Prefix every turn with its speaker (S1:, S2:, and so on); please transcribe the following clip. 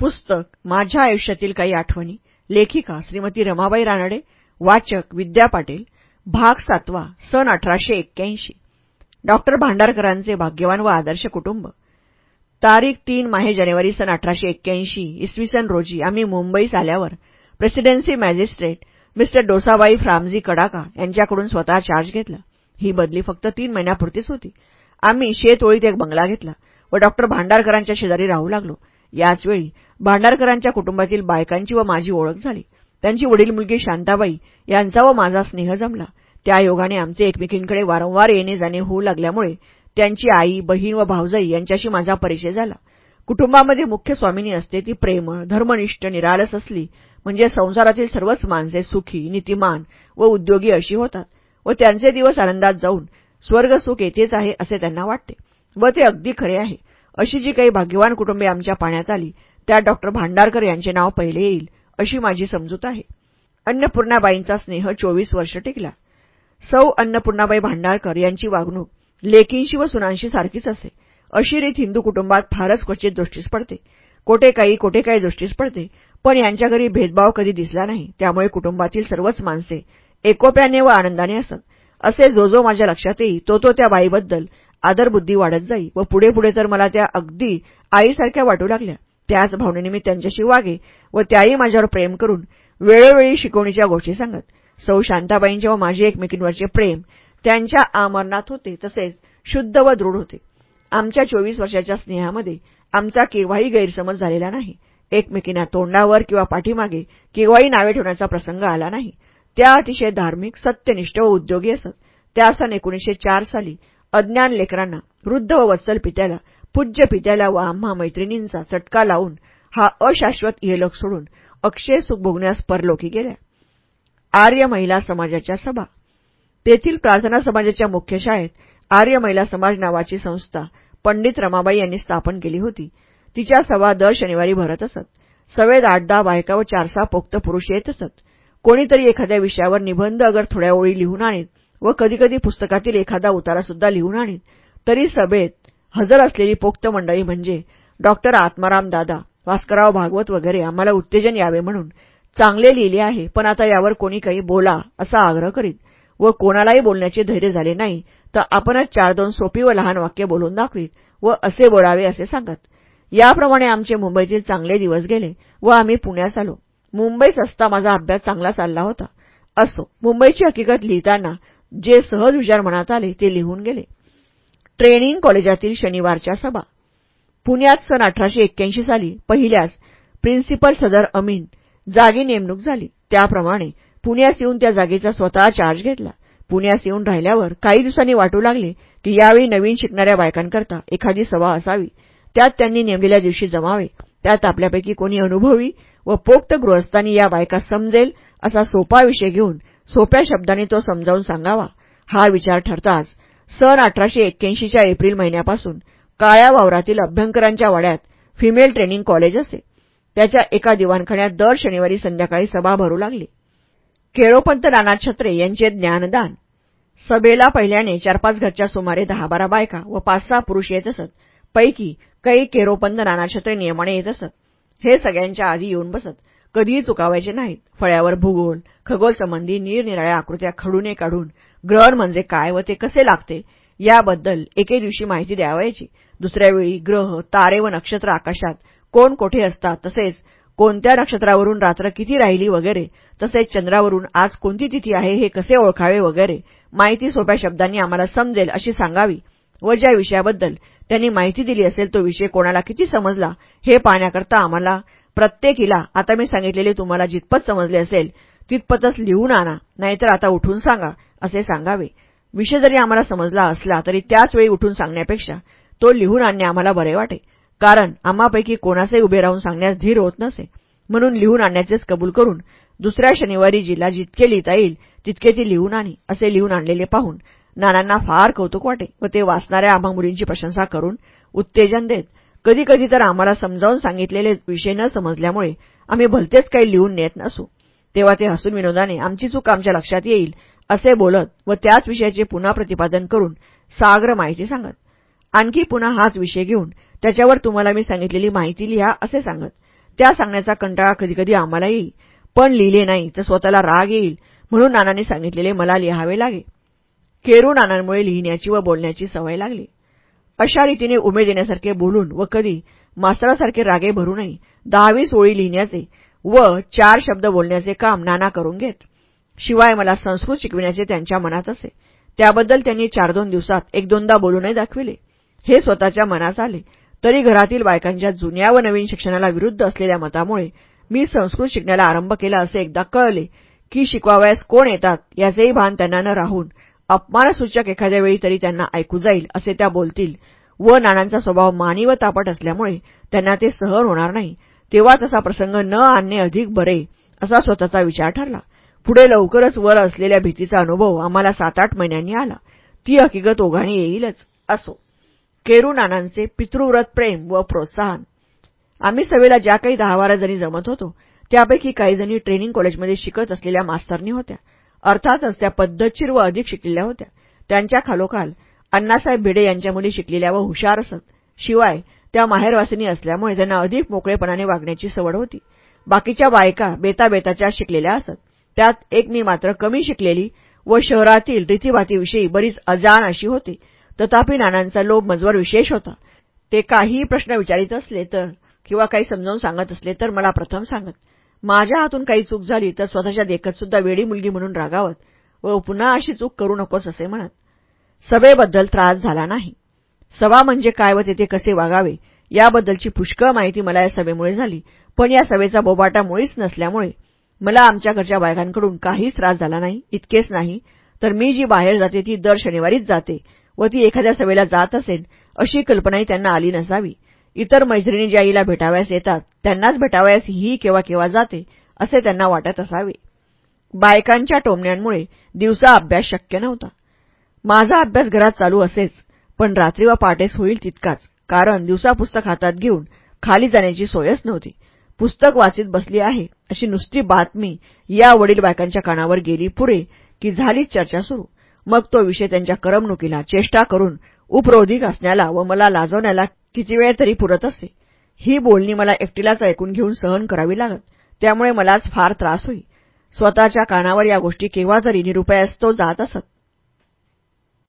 S1: पुस्तक माझ्या आयुष्यातील काही आठवणी लेखिका श्रीमती रमाबाई रानडे वाचक विद्या पाटील भाग सातवा सन अठराशे एक्क्याऐंशी. डॉक्टर भांडारकरांचे भाग्यवान व आदर्श कुटुंब. तारीख तीन माहे जानेवारी सन अठराशे एक्क्याऐंशी इसवी सन रोजी आम्ही मुंबईस आल्यावर presidency magistrate mister Dosabhai Framji Karaka यांच्याकडून स्वतः चार्ज घेतला. ही बदली फक्त तीन महिन्यापुरतीच होती. आम्ही शेतोळीत एक बंगला घेतला व डॉक्टर भांडारकरांच्या शेजारी राहू लागलो. याचवेळी भांडारकरांच्या कुटुंबातील बायकांची व माझी ओळख झाली. त्यांची वडील मुलगी शांताबाई यांचा व माझा स्नेह जमला. त्या योगाने आमचे एकमेकींकडे वारंवार येणे जाणे होऊ लागल्यामुळे त्यांची आई बहीण व भाऊजाई यांच्याशी माझा परिचय झाला. कुटुंबामध्ये मुख्य स्वामिनी असते ती प्रेमळ धर्मनिष्ठ निरालस असली म्हणजे संसारातील सर्वच माणसे सुखी नीतिमान व उद्योगी अशी होतात व त्यांचे दिवस आनंदात जाऊन स्वर्गसुख येतेच आहे असे त्यांना वाटते व ते अगदी खरे आहे. अशी जी काही भाग्यवान कुटुंबे आमच्या पाण्यात आली त्यात डॉक्टर भांडारकर यांचे नाव पहिले येईल अशी माझी समजूत आहे. अन्नपूर्णाबाईंचा स्नेह चोवीस वर्ष टिकला. सौ अन्नपूर्णाबाई भांडारकर यांची वागणूक लेकींशी व सुनांशी सारखीच असे. अशी रीत हिंदू कुटुंबात फारच क्वचित दृष्टीस पडते. कोठे काही कोठे काही दृष्टीस पडते पण यांच्या घरी भेदभाव कधी दिसला नाही त्यामुळे कुटुंबातील सर्वच माणसे एकोप्याने व आनंदाने असत. असे जो जो माझ्या लक्षात येई तो तो त्या बाईबद्दल आदरबुद्धी वाढत जाई व पुढे पुढे तर मला त्या अगदी आईसारख्या वाटू लागल्या त्याच भावनेने मी त्यांच्याशी वागे व त्याही माझ्यावर प्रेम करून वेळोवेळी शिकवणीच्या गोष्टी सांगत सौ शांताबाईंचे व माझे एकमेकींवरचे प्रेम त्यांच्या आमरणात होते तसेच शुद्ध व दृढ होते. आमच्या चोवीस वर्षाच्या स्नेहामध्ये आमचा केव्हाही गैरसमज झालेला नाही. एकमेकींना तोंडावर किंवा पाठीमागे केव्हाही नावे ठेवण्याचा प्रसंग आला नाही. त्या अतिशय धार्मिक सत्यनिष्ठ व उद्योगी असत. त्या सन एकोणीसशे चार साली अज्ञान लेकरांना वृद्ध व वत्सल पित्याला पूज्य पित्याला व आम्हा मैत्रिणींचा चटका लावून हा अशाश्वत इहलोक सोडून अक्षय सुख भोगण्यास परलोकी गेल्या. आर्य महिला समाजाच्या सभा. तेथील प्रार्थना समाजाच्या मुख्य शाळेत आर्य महिला समाज नावाची संस्था पंडित रमाबाई यांनी स्थापन केली होती. तिच्या सभा दर शनिवारी भरत असत. सवेद आठ दहा बायका व चारसा पोक्त पुरुष येत असत. कोणीतरी एखाद्या विषयावर निबंध अगर थोड्या ओळी लिहून आणीत व कधीकधी पुस्तकातील एखादा उतारासुद्धा लिहून आणीत तरी सभेत हजर असलेली पोक्त मंडळी म्हणजे डॉक्टर आत्माराम दादा भास्करराव भागवत वगैरे आम्हाला उत्तेजन यावे म्हणून चांगले लिहिले आहे पण आता यावर कोणी काही बोला असा आग्रह करीत व कोणालाही बोलण्याचे धैर्य झाले नाही तर आपणच चार दोन सोपी व लहान वाक्य बोलून दाखवीत व असे बोलावे असे सांगत. याप्रमाणे आमचे मुंबईतील चांगले दिवस गेले व आम्ही पुण्यास आलो. मुंबईस असता माझा अभ्यास चांगला चालला होता. असो मुंबईची हकीकत लिहिताना जे सहज विचार मनात आले ते लिहून गेले. ट्रेनिंग कॉलेजातील शनिवारच्या सभा. पुण्यात सन अठराशे एक्क्याऐंशी साली पहिल्याच प्रिन्सिपल सदर अमीन जागी नेमणूक झाली. त्याप्रमाणे पुण्यास येऊन त्या जागेचा स्वतः चार्ज घेतला. पुण्यास येऊन राहिल्यावर काही दिवसांनी वाटू लागले की यावेळी नवीन शिकणाऱ्या बायकांकरता एखादी सभा असावी. त्यात त्यांनी नेमलेल्या दिवशी जमावे. त्यात आपल्यापैकी कोणी अनुभवी व पोक्त गृहस्थांनी या बायका समजेल असा सोपा विषय घेऊन सोप्या शब्दांनी तो समजावून सांगावा. हा विचार ठरताच सन अठराशे एक्क्याऐंशीच्या एप्रिल महिन्यापासून काळ्या वावरातील अभ्यंकरांच्या वाड्यात फिमेल ट्रेनिंग कॉलेज असे. त्याच्या एका दिवाणखान्यात दर शनिवारी संध्याकाळी सभा भरू लागली. केळोपंत नानाथ छत्रे यांचे ज्ञानदान. सभेला पहिल्याने चार पाच घरच्या सुमारे दहा बारा बायका व पाच सहा पुरुष येत असत. पैकी काही केरोपंत नाना छत्रे नियमाने येत असत. हे सगळ्यांच्या आधी येऊन बसत. कधीही चुकावायचे नाहीत. फळ्यावर भूगोल खगोलसंबंधी निरनिराळ्या आकृत्या खडूने काढून ग्रहण म्हणजे काय व ते कसे लागते याबद्दल एके दिवशी माहिती द्यावायची. दुसऱ्या वेळी ग्रह तारे व नक्षत्र आकाशात कोण कोठे असतात तसेच कोणत्या नक्षत्रावरून रात्र किती राहिली वगैरे तसेच चंद्रावरून आज कोणती तिथी आहे हे कसे ओळखावे वगैरे माहिती सोप्या शब्दांनी आम्हाला समजेल अशी सांगावी व ज्या विषयाबद्दल त्यांनी माहिती दिली असेल तो विषय कोणाला किती समजला हे पाहण्याकरता आम्हाला प्रत्येकीला आता मी सांगितलेले तुम्हाला जितपत समजले असेल तितपतच लिहून आणा नाहीतर आता उठून सांगा असे सांगावे. विषय जरी आम्हाला समजला असला तरी त्याच वेळी उठून सांगण्यापेक्षा तो लिहून आणणे आम्हाला बरे वाटे. कारण आम्हापैकी कोणासही उभे राहून सांगण्यास धीर होत नसे. म्हणून लिहून आणण्याचेच कबूल करून दुसऱ्या शनिवारी जिला जितके लिहिता येईल तितके ती लिहून आणी असे लिहून आणलेले पाहून नानांना फार कौतुक वाटे व ते वाचणाऱ्या आम्हा मुलींची प्रशंसा करून उत्तेजन देत कधीकधी तर आम्हाला समजावून सांगितलेले विषय न समजल्यामुळे आम्ही भलतेच काही लिहून नेत नसू. तेव्हा ते हसून विनोदाने आमची चूक आमच्या लक्षात येईल असे बोलत व त्याच विषयाचे पुन्हा प्रतिपादन करून साग्र माहिती सांगत. आणखी पुन्हा हाच विषय घेऊन त्याच्यावर तुम्हाला मी सांगितलेली माहिती लिहा असे सांगत. त्या सांगण्याचा कंटाळा कधीकधी आम्हाला येईल पण लिहिले नाही तर स्वतःला राग येईल म्हणून नानांनी सांगितलेले मला लिहावे लागे. केरू नानांमुळे लिहिण्याची व बोलण्याची सवय लागली. अशा रीतीने उमेद येण्यासारखे बोलून व कधी मास्तरासारखे रागे भरूनही दहावी ओळी लिहिण्याचे व चार शब्द बोलण्याचे काम नाना करून घेत. शिवाय मला संस्कृत शिकविण्याचे त्यांच्या मनात असे. त्याबद्दल त्यांनी चार दोन दिवसात एक दोनदा बोलूनही दाखविले. हे स्वतःच्या मनास आले. तरी घरातील बायकांच्या जुन्या व नवीन शिक्षणाला विरुद्ध असलेल्या मतामुळे मी संस्कृत शिकण्याला आरंभ केला असे एकदा कळले की शिकवावयास कोण येतात याचेही भान त्यांना न राहून अपमानसूचक एखाद्या वेळी तरी त्यांना ऐकू जाईल असे त्या बोलतील. व नानांचा स्वभाव मानी व तापट असल्यामुळे त्यांना ते सहन होणार नाही. तेव्हा तसा प्रसंग न आणणे अधिक बरे असा स्वतःचा विचार ठरला. पुढे लवकरच वर असलेल्या भीतीचा अनुभव आम्हाला सात आठ महिन्यांनी आला. ती हकीकत ओघाणी येईलच असो. केरू नानांचे पितृव्रत प्रेम व प्रोत्साहन. आम्ही सभेला ज्या काही दहा बारा जणी जमत होतो त्यापैकी काही जणी ट्रेनिंग कॉलेजमध्ये शिकत असलेल्या मास्तरनी होत्या. अर्थातच त्या पद्धतशीर व अधिक शिकलेल्या होत्या. त्यांच्या खालोखाल अण्णासाहेब भिडे यांच्या मुली शिकलेल्या व हुशार असत. शिवाय त्या माहेरवासिनी असल्यामुळे त्यांना अधिक मोकळेपणाने वागण्याची सवड होती. बाकीच्या बायका बेताबेताच्या शिकलेल्या असत. त्यात एक मी मात्र कमी शिकलेली व शहरातील रीतीभातीविषयी बरीच अजाण अशी होती. तथापि नानांचा लोभ मजवर विशेष होता. ते काहीही प्रश्न विचारित असले तर किंवा काही समजावून सांगत असले तर मला प्रथम सांगत. माझ्या हातून काही चूक झाली तर स्वतःच्या देखत सुद्धा वेडी मुलगी म्हणून रागावत व पुन्हा अशी चूक करू नकोस असे म्हणत. सभेबद्दल त्रास झाला नाही. सभा म्हणजे काय व तेथे कसे वागावे याबद्दलची पुष्कळ माहिती मला या सभेमुळे झाली पण या सभेचा बोबाटा मुळीच नसल्यामुळे मला आमच्या घरच्या बायकांकडून काहीच त्रास झाला नाही इतकेच नाही. तर मी जी बाहेर जाते ती दर शनिवारीच जाते व ती एखाद्या सभेला जात असेल अशी कल्पनाही त्यांना आली नसावी. इतर मैत्रिणी ज्या आईला भेटावयास येतात त्यांनाच भेटावयास ही केव्हा केव्हा जाते असे त्यांना वाटत असावे. बायकांच्या टोमण्यांमुळे दिवसा अभ्यास शक्य नव्हता. माझा अभ्यास घरात चालू असेच पण रात्री व पाटेस होईल तितकाच कारण दिवसा पुस्तक हातात घेऊन खाली जाण्याची सोयच नव्हती. पुस्तक वाचित बसली आहे अशी नुसती बातमी या वडील बायकांच्या कानावर गेली पुढे की झालीच चर्चा सुरू. मग तो विषय त्यांच्या करमणुकीला चेष्टा करून उपरोधिक असण्याला व मला लाजवण्याला किती वेळ तरी पुरत असे ही बोलणी मला एकटीलाच ऐकून घेऊन सहन करावी लागत त्यामुळे मलाच फार त्रास होई स्वतःच्या कानावर या गोष्टी केव्हा तरी निरुपयास तो जात असत.